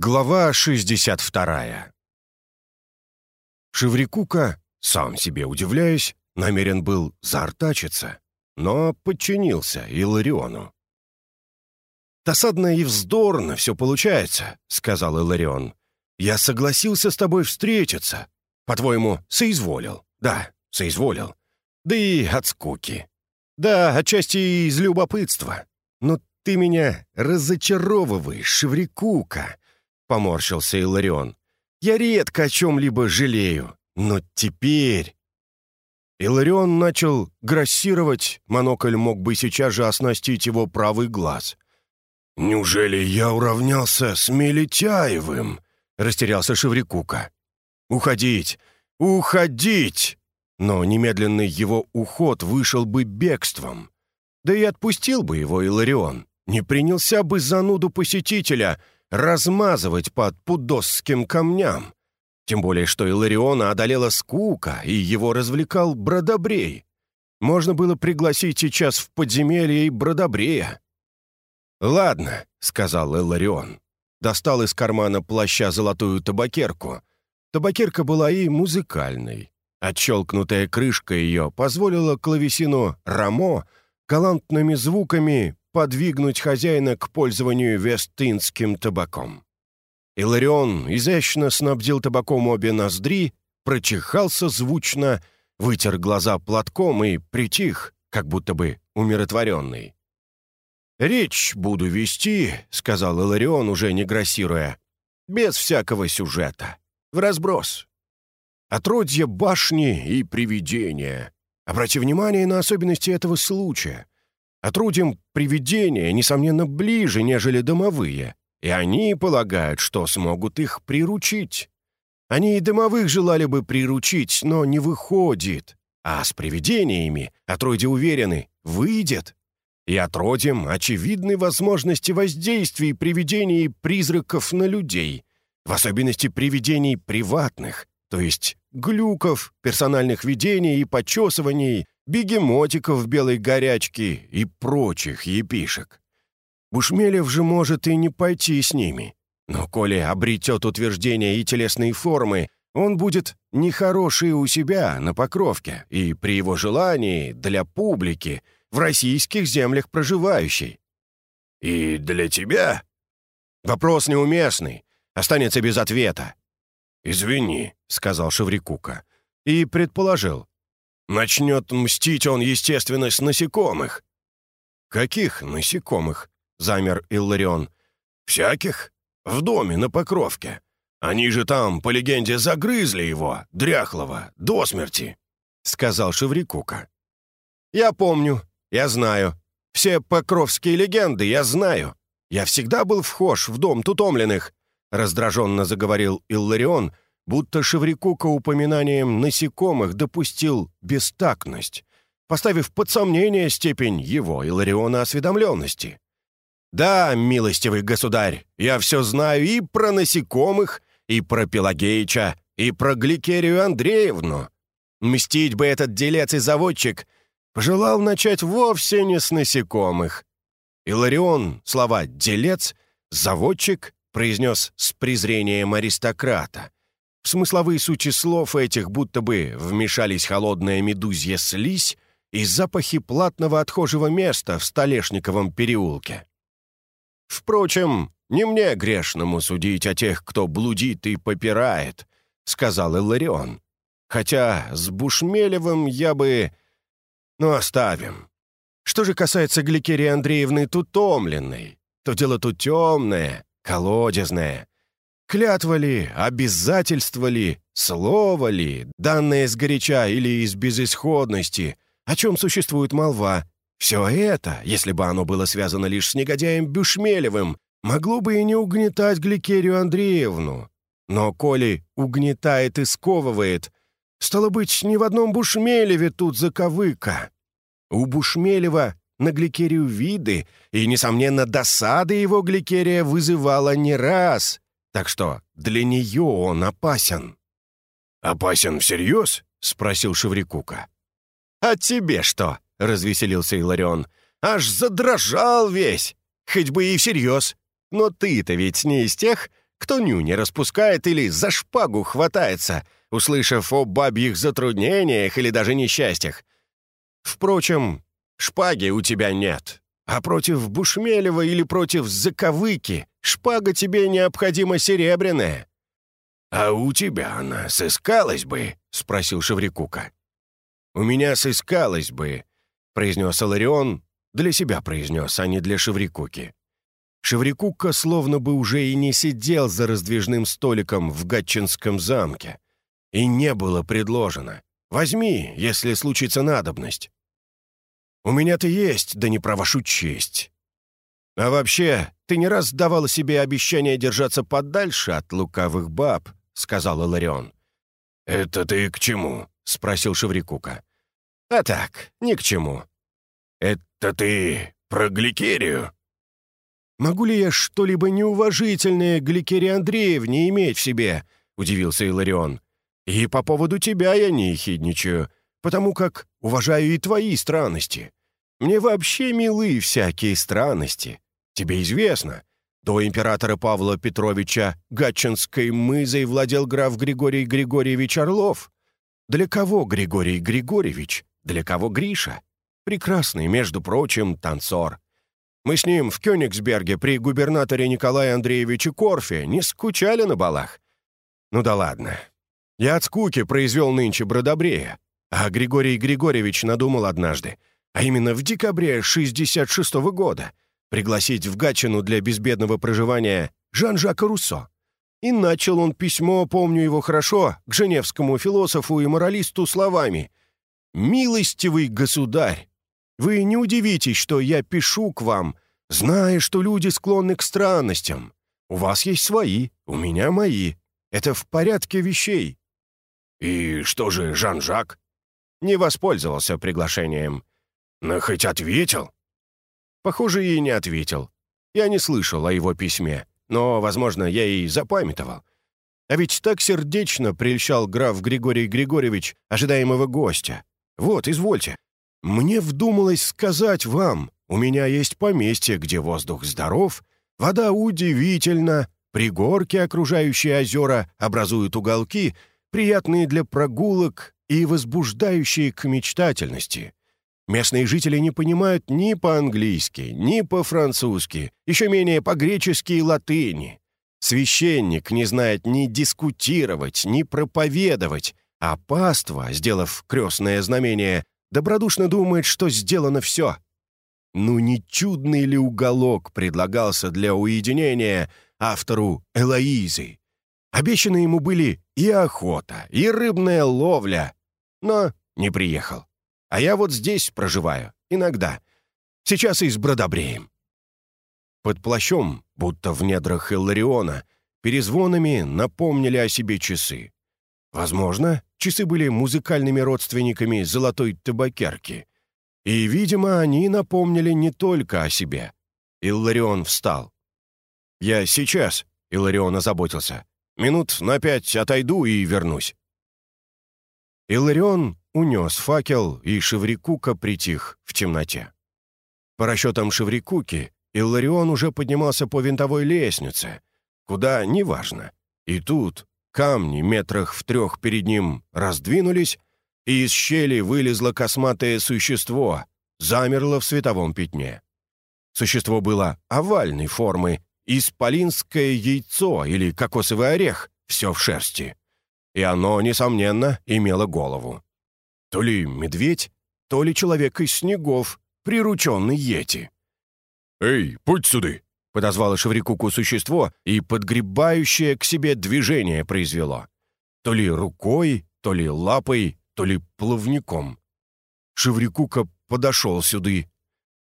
Глава 62 Шеврикука, сам себе удивляясь, намерен был заортачиться, но подчинился Илариону. «Досадно и вздорно все получается», — сказал Иларион. «Я согласился с тобой встретиться. По-твоему, соизволил? Да, соизволил. Да и от скуки. Да, отчасти из любопытства. Но ты меня разочаровываешь, Шеврикука», — поморщился Иларион. «Я редко о чем-либо жалею, но теперь...» Иларион начал грассировать, монокль мог бы сейчас же оснастить его правый глаз. «Неужели я уравнялся с Мелетяевым?» — растерялся Шеврикука. «Уходить! Уходить!» Но немедленный его уход вышел бы бегством. Да и отпустил бы его Иларион. Не принялся бы зануду посетителя размазывать под пудосским камням. Тем более, что Илариона одолела скука, и его развлекал Бродобрей. Можно было пригласить сейчас в подземелье и Бродобрея. «Ладно», — сказал Иларион. Достал из кармана плаща золотую табакерку. Табакерка была и музыкальной. Отщелкнутая крышка ее позволила клавесину «Рамо» галантными звуками подвигнуть хозяина к пользованию вестинским табаком. Иларион изящно снабдил табаком обе ноздри, прочихался звучно, вытер глаза платком и притих, как будто бы умиротворенный. «Речь буду вести», — сказал Иларион, уже не грассируя, «без всякого сюжета, в разброс. Отродье башни и привидения. Обрати внимание на особенности этого случая. Отрудьям привидения, несомненно, ближе, нежели домовые, и они полагают, что смогут их приручить. Они и домовых желали бы приручить, но не выходит. А с привидениями, отродья уверены, выйдет. И отродьям очевидны возможности воздействий привидений призраков на людей, в особенности привидений приватных, то есть глюков, персональных видений и почесываний, бегемотиков белой горячки и прочих епишек. Бушмелев же может и не пойти с ними. Но коли обретет утверждения и телесные формы, он будет нехороший у себя на Покровке и при его желании для публики в российских землях проживающий. «И для тебя?» «Вопрос неуместный. Останется без ответа». «Извини», — сказал Шеврикука. И предположил. «Начнет мстить он, естественно, с насекомых». «Каких насекомых?» — замер Илларион. «Всяких. В доме на Покровке. Они же там, по легенде, загрызли его, дряхлого, до смерти», — сказал Шеврикука. «Я помню, я знаю. Все покровские легенды я знаю. Я всегда был вхож в дом тутомленных», — раздраженно заговорил Илларион, будто Шеврикука упоминанием насекомых допустил бестактность, поставив под сомнение степень его, Иллариона, осведомленности. «Да, милостивый государь, я все знаю и про насекомых, и про Пелагеича, и про Гликерию Андреевну. Мстить бы этот делец и заводчик пожелал начать вовсе не с насекомых. Иларион слова «делец», «заводчик» произнес с презрением аристократа. В смысловые сути слов этих будто бы вмешались холодная медузья слизь и запахи платного отхожего места в Столешниковом переулке. «Впрочем, не мне грешному судить о тех, кто блудит и попирает», — сказал Иларион. «Хотя с Бушмелевым я бы... Ну, оставим. Что же касается Гликерии Андреевны Тутомленной, то дело тут темное, колодезное. Клятва ли, обязательство ли, слово ли, данное сгоряча или из безысходности, о чем существует молва, все это, если бы оно было связано лишь с негодяем Бюшмелевым, могло бы и не угнетать Гликерию Андреевну. Но коли угнетает и сковывает, стало быть, ни в одном Бушмелеве тут заковыка. У Бушмелева на Гликерию виды, и, несомненно, досада его Гликерия вызывала не раз, так что для нее он опасен. «Опасен всерьез?» — спросил Шеврикука. «А тебе что?» — развеселился Иларион. «Аж задрожал весь! Хоть бы и всерьез! Но ты-то ведь не из тех, кто ню не распускает или за шпагу хватается, услышав о бабьих затруднениях или даже несчастьях. Впрочем, шпаги у тебя нет, а против Бушмелева или против Заковыки шпага тебе необходима серебряная». «А у тебя она сыскалась бы?» — спросил Шеврикука. «У меня сыскалась бы», — произнес Аларион, для себя произнес, а не для Шеврикуки. Шеврикука словно бы уже и не сидел за раздвижным столиком в Гатчинском замке. И не было предложено. «Возьми, если случится надобность». «У меня-то есть, да не про вашу честь». «А вообще, ты не раз давала себе обещание держаться подальше от лукавых баб», — сказал Иларион. «Это ты к чему?» — спросил Шеврикука. «А так, ни к чему». «Это ты про Гликерию?» «Могу ли я что-либо неуважительное к Гликере Андреевне иметь в себе?» — удивился Иларион. «И по поводу тебя я не ехидничаю, потому как уважаю и твои странности. Мне вообще милы всякие странности. Тебе известно, до императора Павла Петровича Гатчинской мызой владел граф Григорий Григорьевич Орлов. Для кого Григорий Григорьевич? Для кого Гриша? Прекрасный, между прочим, танцор. Мы с ним в Кёнигсберге при губернаторе Николае Андреевиче Корфе не скучали на балах. Ну да ладно. Я от скуки произвел нынче Бродобрея, а Григорий Григорьевич надумал однажды, а именно в декабре 66 -го года, пригласить в Гатчину для безбедного проживания Жан-Жака Руссо. И начал он письмо, помню его хорошо, к женевскому философу и моралисту словами «Милостивый государь, вы не удивитесь, что я пишу к вам, зная, что люди склонны к странностям. У вас есть свои, у меня мои. Это в порядке вещей». «И что же Жан-Жак?» Не воспользовался приглашением. «Но хоть ответил?» Похоже, и не ответил. Я не слышал о его письме, но, возможно, я и запамятовал. А ведь так сердечно прельщал граф Григорий Григорьевич ожидаемого гостя. Вот, извольте, мне вдумалось сказать вам, у меня есть поместье, где воздух здоров, вода удивительна, пригорки, окружающие озера, образуют уголки, приятные для прогулок и возбуждающие к мечтательности. Местные жители не понимают ни по-английски, ни по-французски, еще менее по-гречески и латыни. Священник не знает ни дискутировать, ни проповедовать, а паства, сделав крестное знамение, добродушно думает, что сделано все. Ну не чудный ли уголок предлагался для уединения автору Элоизы? Обещаны ему были и охота, и рыбная ловля, но не приехал. А я вот здесь проживаю, иногда. Сейчас и с Бродобреем. Под плащом, будто в недрах Иллариона, перезвонами напомнили о себе часы. Возможно, часы были музыкальными родственниками золотой табакерки. И, видимо, они напомнили не только о себе. Илларион встал. «Я сейчас», — Илларион озаботился. «Минут на пять отойду и вернусь». Илларион унес факел, и Шеврикука притих в темноте. По расчетам Шеврикуки, Илларион уже поднимался по винтовой лестнице, куда — неважно. И тут, Камни метрах в трех перед ним раздвинулись, и из щели вылезло косматое существо, замерло в световом пятне. Существо было овальной формы, исполинское яйцо или кокосовый орех, все в шерсти. И оно, несомненно, имело голову. То ли медведь, то ли человек из снегов, прирученный Йети. «Эй, путь сюды!» — подозвало Шеврикуку существо и подгребающее к себе движение произвело. То ли рукой, то ли лапой, то ли плавником. Шеврикука подошел сюды.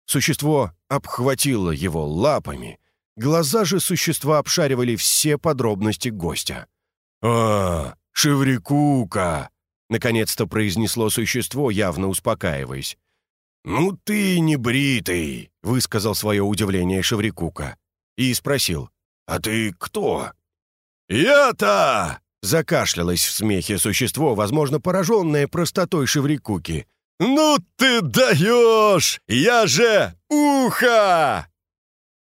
Существо обхватило его лапами. Глаза же существа обшаривали все подробности гостя. «А, Шеврикука!» — наконец-то произнесло существо, явно успокаиваясь. «Ну ты не бритый!» — высказал свое удивление Шеврикука. И спросил, «А ты кто?» «Я-то!» — закашлялось в смехе существо, возможно, пораженное простотой Шеврикуки. «Ну ты даешь! Я же ухо!»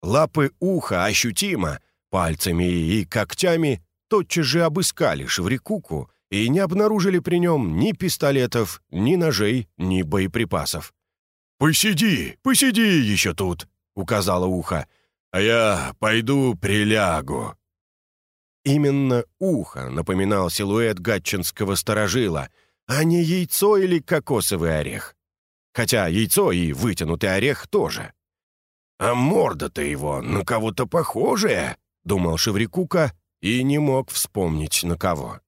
Лапы уха ощутимо, пальцами и когтями, тотчас же обыскали Шеврикуку и не обнаружили при нем ни пистолетов, ни ножей, ни боеприпасов. «Посиди, посиди еще тут», — указала ухо, «а я пойду прилягу». Именно ухо напоминал силуэт гатчинского сторожила, а не яйцо или кокосовый орех. Хотя яйцо и вытянутый орех тоже. «А морда-то его на кого-то похожая», — думал Шеврикука и не мог вспомнить на кого.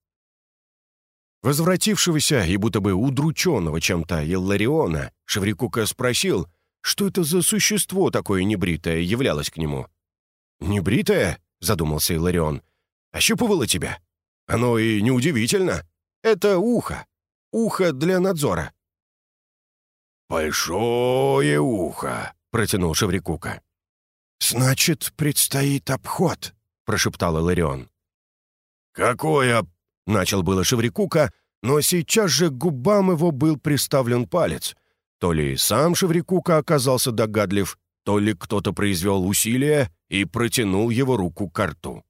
Возвратившегося и будто бы удрученного чем-то Иллариона, Шеврикука спросил, что это за существо такое небритое являлось к нему. «Небритое?» — задумался Илларион. «Ощупывало тебя? Оно и неудивительно. Это ухо. Ухо для надзора». «Большое ухо», — протянул Шеврикука. «Значит, предстоит обход», — прошептал Иларион. «Какой об...» — начал было Шеврикука, но сейчас же к губам его был приставлен палец. То ли сам Шеврикука оказался догадлив, то ли кто-то произвел усилие и протянул его руку к рту.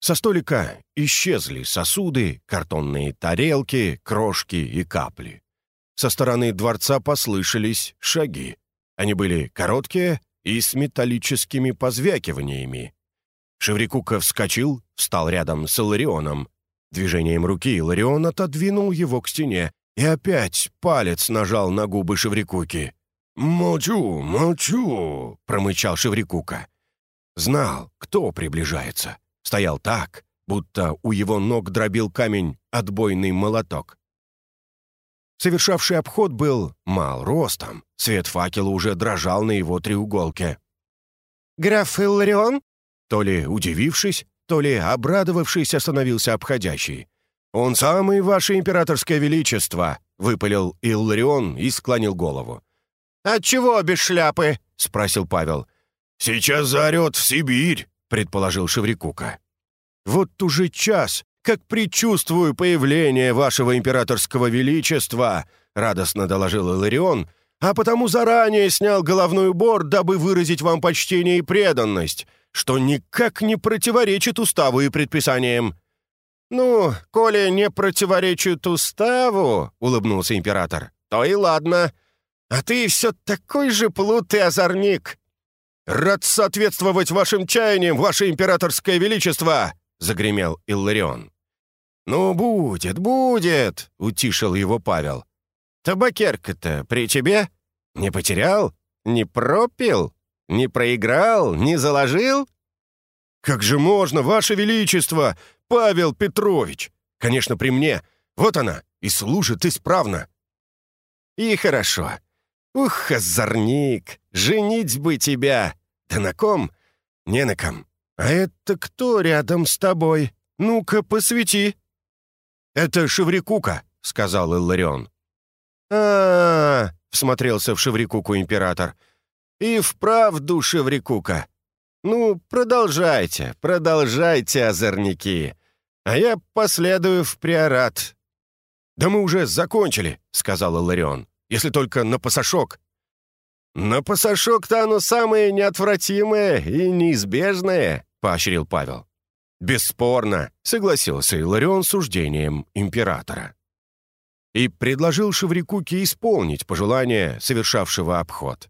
Со столика исчезли сосуды, картонные тарелки, крошки и капли. Со стороны дворца послышались шаги. Они были короткие и с металлическими позвякиваниями. Шеврикука вскочил, встал рядом с Иларионом. Движением руки Иларион отодвинул его к стене и опять палец нажал на губы Шеврикуки. «Молчу, молчу!» — промычал Шеврикука. Знал, кто приближается. Стоял так, будто у его ног дробил камень отбойный молоток. Совершавший обход был мал ростом. Свет факела уже дрожал на его треуголке. «Граф Илларион?» То ли удивившись, то ли обрадовавшись, остановился обходящий. «Он самый, ваше императорское величество!» — выпалил Илларион и склонил голову. «Отчего без шляпы?» — спросил Павел. «Сейчас заорет в Сибирь», — предположил Шеврикука. «Вот уже час, как предчувствую появление вашего императорского величества», — радостно доложил Иларион, «а потому заранее снял головной убор, дабы выразить вам почтение и преданность, что никак не противоречит уставу и предписаниям». «Ну, коли не противоречит уставу», — улыбнулся император, — «то и ладно. А ты все такой же плут и озорник». «Рад соответствовать вашим чаяниям, ваше императорское величество!» — загремел Илларион. «Ну, будет, будет!» — утишил его Павел. «Табакерка-то при тебе? Не потерял? Не пропил? Не проиграл? Не заложил?» «Как же можно, ваше величество, Павел Петрович? Конечно, при мне. Вот она, и служит исправно». «И хорошо. Ух, озорник, женить бы тебя! Да на ком? Не на ком. А это кто рядом с тобой? Ну-ка, посвети!» «Это Шеврикука», — сказал Илларион. а, -а, -а всмотрелся в Шеврикуку император. «И вправду Шеврикука. Ну, продолжайте, продолжайте, озорники, а я последую в приорат». «Да мы уже закончили», — сказал Илларион если только на пасашок». «На пасашок-то оно самое неотвратимое и неизбежное», — поощрил Павел. «Бесспорно», — согласился Иларион с суждением императора. И предложил Шеврикуке исполнить пожелание совершавшего обход.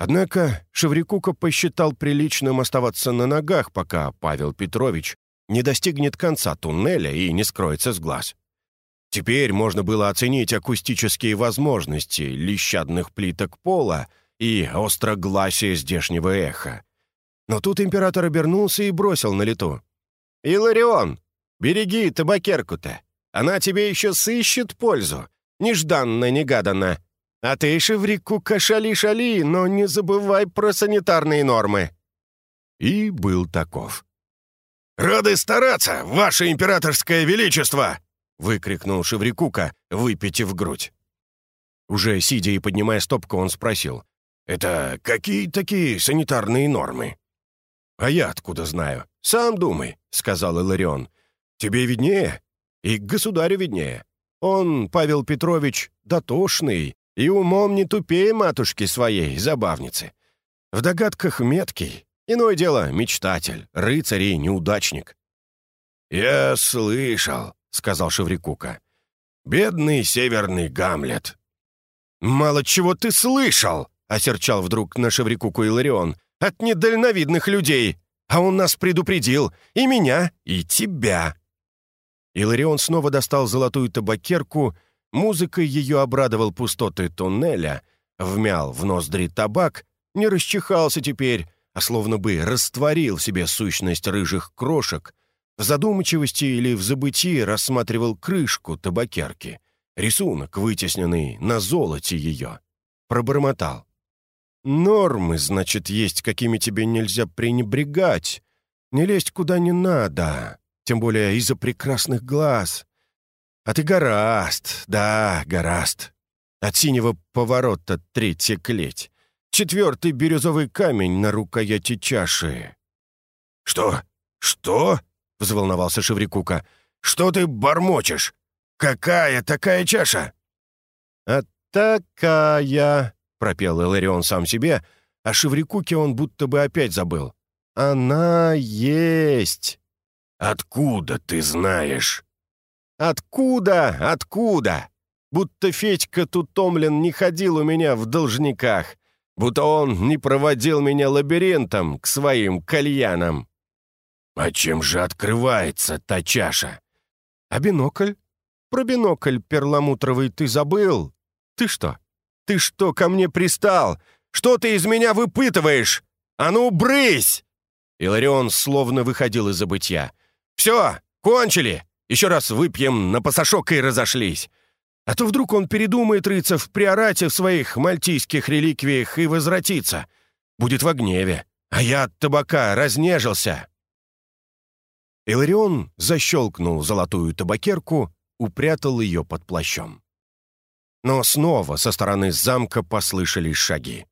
Однако Шеврикука посчитал приличным оставаться на ногах, пока Павел Петрович не достигнет конца туннеля и не скроется с глаз. Теперь можно было оценить акустические возможности лещадных плиток пола и острогласие здешнего эха. Но тут император обернулся и бросил на лету. «Иларион, береги табакерку-то. Она тебе еще сыщет пользу. Нежданно-негаданно. А ты, Шеврику, кашали-шали, но не забывай про санитарные нормы». И был таков. «Рады стараться, ваше императорское величество!» выкрикнул Шеврикука, выпитив грудь. Уже сидя и поднимая стопку, он спросил. «Это какие такие санитарные нормы?» «А я откуда знаю? Сам думай», — сказал Иларион. «Тебе виднее? И государю виднее. Он, Павел Петрович, дотошный и умом не тупее матушки своей, забавницы. В догадках меткий, Иное дело — мечтатель, рыцарь и неудачник. «Я слышал», — сказал Шеврикука. «Бедный северный Гамлет». «Мало чего ты слышал», — осерчал вдруг на Шеврикуку Иларион. «От недальновидных людей. А он нас предупредил. И меня, и тебя». Иларион снова достал золотую табакерку, музыкой ее обрадовал пустоты туннеля, вмял в ноздри табак, не расчихался теперь, а словно бы растворил в себе сущность рыжих крошек, в задумчивости или в забытии рассматривал крышку табакерки, рисунок, вытесненный на золоте ее. Пробормотал. «Нормы, значит, есть, какими тебе нельзя пренебрегать. Не лезть куда не надо, тем более из-за прекрасных глаз. А ты гораст, да, гораст. От синего поворота третья клеть. Четвертый бирюзовый камень на рукояти чаши». «Что? Что?» — взволновался Шеврикука. «Что ты бормочешь? Какая такая чаша?» «А такая...» — пропел Эларион сам себе, а Шеврикуке он будто бы опять забыл. «Она есть!» «Откуда ты знаешь?» «Откуда? Откуда? Будто Федька Тутомлин не ходил у меня в должниках, будто он не проводил меня лабиринтом к своим кальянам». «А чем же открывается та чаша?» «А бинокль? Про бинокль перламутровый ты забыл? Ты что? Ты что ко мне пристал? Что ты из меня выпытываешь? А ну, брысь!» Иларион словно выходил из забытья. «Все, кончили! Еще раз выпьем на пасашок и разошлись. А то вдруг он передумает рыться в приорате в своих мальтийских реликвиях и возвратится. Будет в гневе. А я от табака разнежился. Иларион защелкнул золотую табакерку, упрятал ее под плащом. Но снова со стороны замка послышались шаги.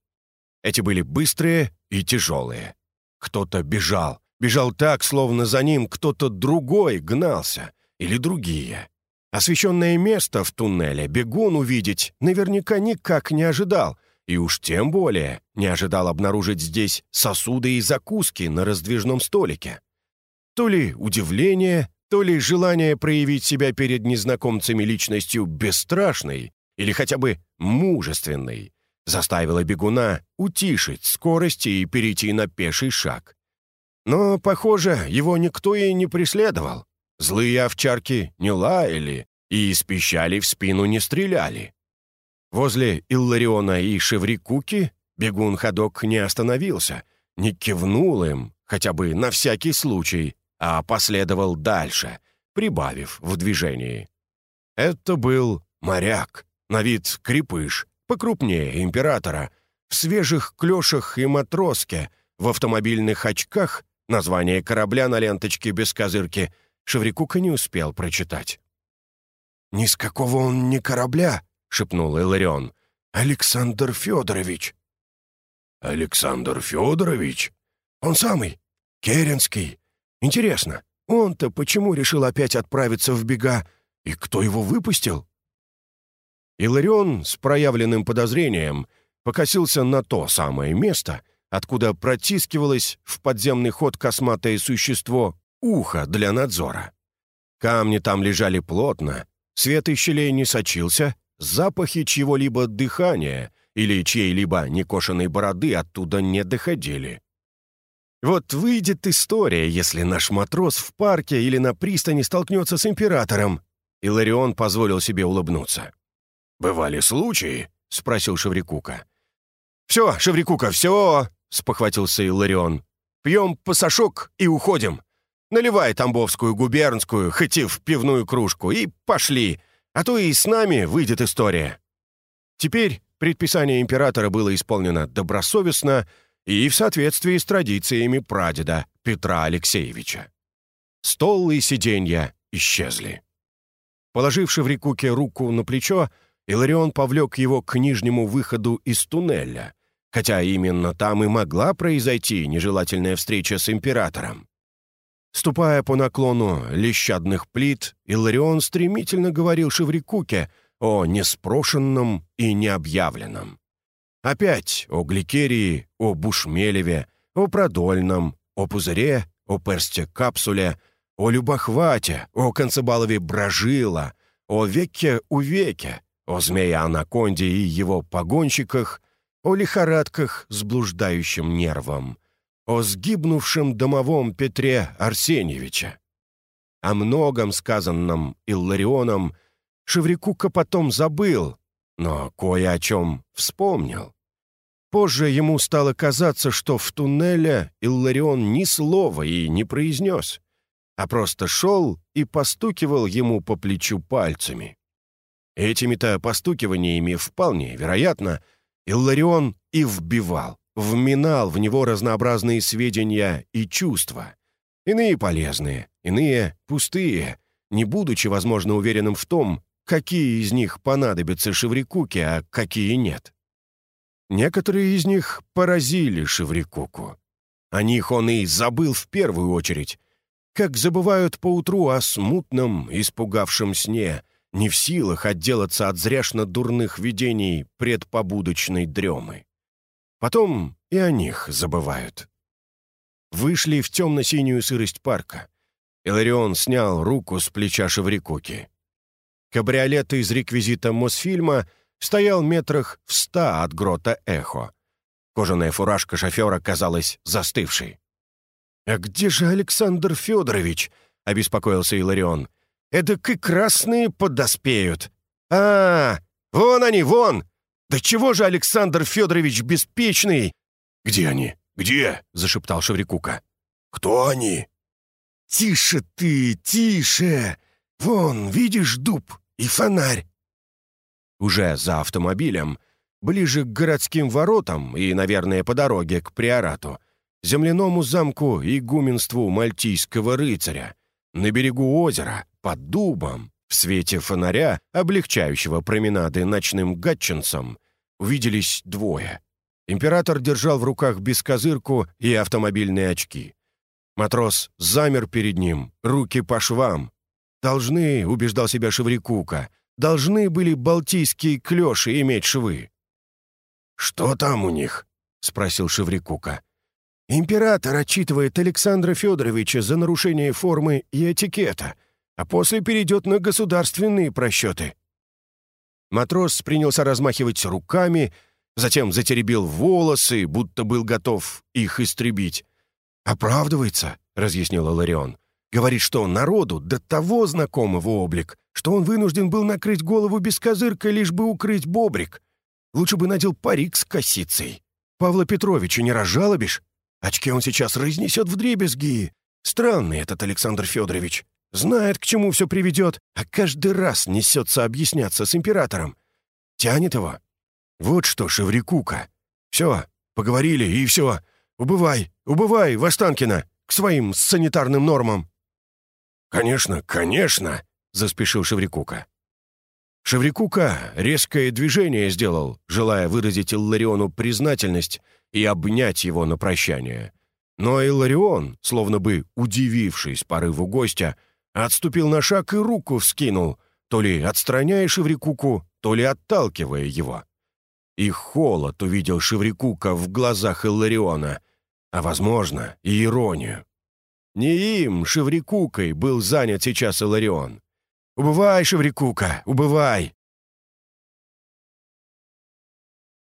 Эти были быстрые и тяжелые. Кто-то бежал, бежал так, словно за ним кто-то другой гнался, или другие. Освещенное место в туннеле бегун увидеть наверняка никак не ожидал, и уж тем более не ожидал обнаружить здесь сосуды и закуски на раздвижном столике. То ли удивление, то ли желание проявить себя перед незнакомцами личностью бесстрашной или хотя бы мужественной заставило бегуна утишить скорость и перейти на пеший шаг. Но, похоже, его никто и не преследовал. Злые овчарки не лаяли и из пищали в спину не стреляли. Возле Иллариона и Шеврикуки бегун-ходок не остановился, не кивнул им, хотя бы на всякий случай, а последовал дальше, прибавив в движении. Это был моряк, на вид крепыш, покрупнее императора, в свежих клешах и матроске, в автомобильных очках, название корабля на ленточке без козырки, Шеврикука не успел прочитать. «Ни с какого он не корабля», — шепнул Иларион. «Александр Федорович». «Александр Федорович?» «Он самый, Керенский, Интересно, он-то почему решил опять отправиться в бега, и кто его выпустил? Иларион с проявленным подозрением покосился на то самое место, откуда протискивалось в подземный ход косматое существо ухо для надзора. Камни там лежали плотно, свет из щелей не сочился, запахи чьего-либо дыхания или чьей-либо некошенной бороды оттуда не доходили. Вот выйдет история, если наш матрос в парке или на пристани столкнется с императором. Иларион позволил себе улыбнуться. «Бывали случаи?» — спросил Шеврикука. «Все, Шеврикука, все!» — спохватился Иларион. «Пьем пасашок и уходим. Наливай тамбовскую губернскую, хоть и в пивную кружку, и пошли, а то и с нами выйдет история». Теперь предписание императора было исполнено добросовестно, и в соответствии с традициями прадеда Петра Алексеевича. Стол и сиденья исчезли. Положивши в Рикуке руку на плечо, Иларион повлек его к нижнему выходу из туннеля, хотя именно там и могла произойти нежелательная встреча с императором. Ступая по наклону лещадных плит, Иларион стремительно говорил Шеврикуке о неспрошенном и необъявленном. Опять о Гликерии, о Бушмелеве, О продольном, о пузыре, о персте капсуле, о любохвате, о концебалове брожила, о веке у веке, о змее-анаконде и его погонщиках, о лихорадках с блуждающим нервом, о сгибнувшем домовом Петре Арсеньевича. О многом сказанном Илларионом Шеврикука потом забыл, но кое о чем вспомнил. Позже ему стало казаться, что в туннеле Илларион ни слова и не произнес, а просто шел и постукивал ему по плечу пальцами. Этими-то постукиваниями вполне вероятно Илларион и вбивал, вминал в него разнообразные сведения и чувства. Иные полезные, иные пустые, не будучи, возможно, уверенным в том, какие из них понадобятся Шеврикуке, а какие нет. Некоторые из них поразили Шеврикуку. О них он и забыл в первую очередь, как забывают поутру о смутном, испугавшем сне, не в силах отделаться от зряшно-дурных видений предпобудочной дремы. Потом и о них забывают. Вышли в темно-синюю сырость парка. Иларион снял руку с плеча Шеврикуки. Кабриолет из реквизита Мосфильма стоял метрах в ста от грота Эхо. Кожаная фуражка шофера казалась застывшей. «А где же Александр Федорович?» — обеспокоился Иларион. «Эдак и красные подоспеют. А, вон они, вон! Да чего же Александр Федорович беспечный?» «Где они? Где?» — зашептал Шеврикука. «Кто они?» «Тише ты, тише! Вон, видишь дуб и фонарь. Уже за автомобилем, ближе к городским воротам и, наверное, по дороге к приорату, земляному замку и гуменству мальтийского рыцаря, на берегу озера, под дубом, в свете фонаря, облегчающего променады ночным гатчинцам, увиделись двое. Император держал в руках бескозырку и автомобильные очки. Матрос замер перед ним, руки по швам. Должны, убеждал себя Шеврикука, должны были балтийские клёши иметь швы. «Что там у них?» — спросил Шеврикука. «Император отчитывает Александра Федоровича за нарушение формы и этикета, а после перейдет на государственные просчеты». Матрос принялся размахивать руками, затем затеребил волосы, будто был готов их истребить. «Оправдывается», — разъяснил Ларион. «Говорит, что народу до того знакомого облик, что он вынужден был накрыть голову без козырка, лишь бы укрыть бобрик. Лучше бы надел парик с косицей. Павла Петровича не разжалобишь? Очки он сейчас разнесет в дребезги. Странный этот Александр Федорович. Знает, к чему все приведет, а каждый раз несется объясняться с императором. Тянет его. Вот что, Шеврикука. Все, поговорили, и все. Убывай, убывай, Востанкина, к своим санитарным нормам. «Конечно, конечно!» — заспешил Шеврикука. Шеврикука резкое движение сделал, желая выразить Иллариону признательность и обнять его на прощание. Но Илларион, словно бы удивившись порыву гостя, отступил на шаг и руку вскинул, то ли отстраняя Шеврикуку, то ли отталкивая его. И холод увидел Шеврикука в глазах Иллариона, а, возможно, и иронию. Не им, Шеврикукой, был занят сейчас Иларион. «Убывай, Шеврикука, убывай!